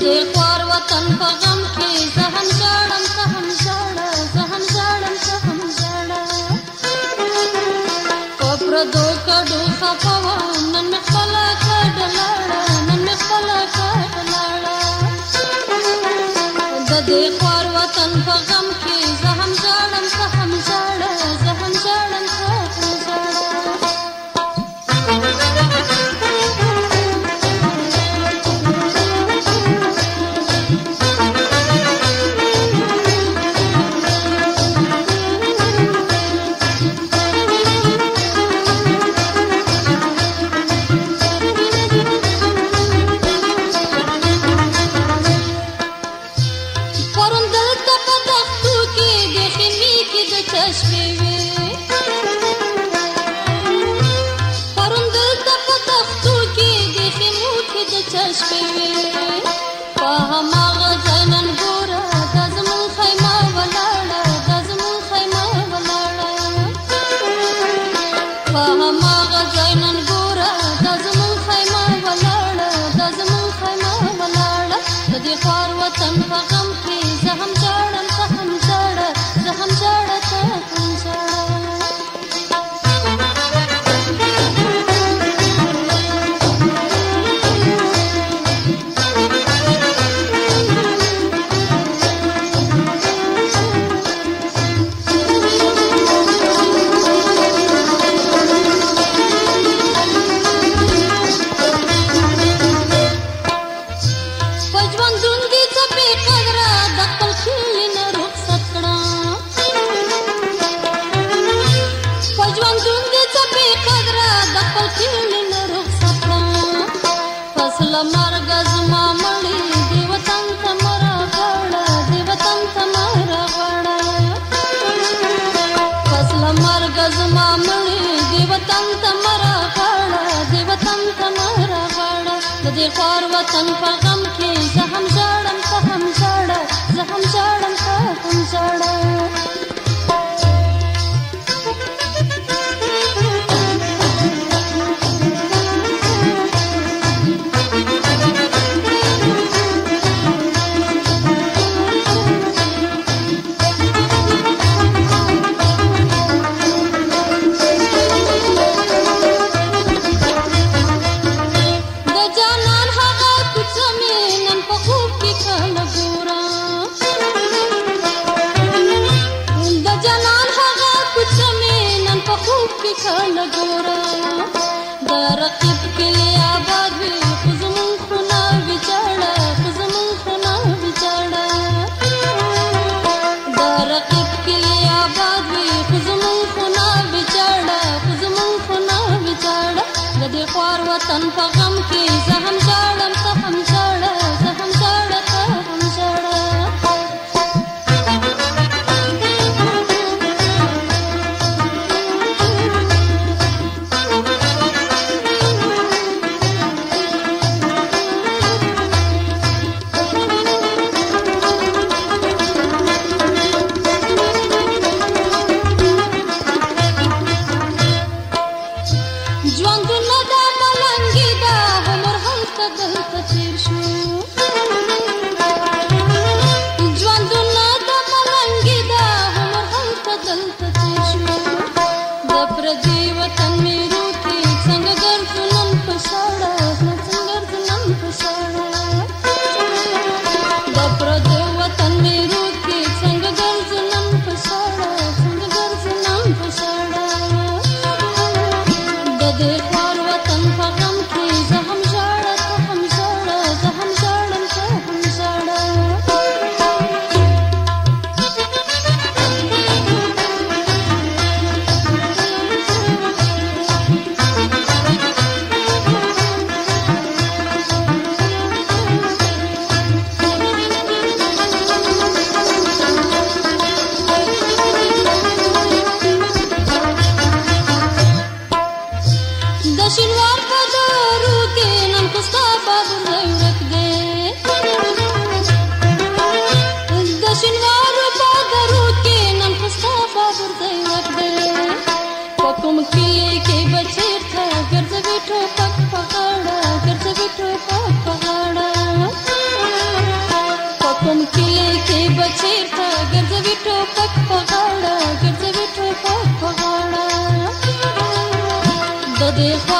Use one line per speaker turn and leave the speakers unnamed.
دې پروتن په غم کې زهن په هماغه ځای نن ګوره زما مړی دی وطن ته مرا غاړه دی وطن ته مرا غاړه د دې خور وطن په غم کې زه هم ژاړم ته هم ژاړه زه هم ژاړم ته هم ژاړه نګورو د رقیب کلی آباد وي خو زمونږ خونه ویچاړه خو زمونږ خونه ویچاړه د رقیب کلی آباد وي خو زمونږ خونه ویچاړه خو زمونږ خونه ویچاړه د دې خوار وطن په غم کې ژوندونه دا ملنګي دا عمر هلته دلته تیر شو चीरता गर्द विठो पक पगाड़ा गर्द विठो पक देखा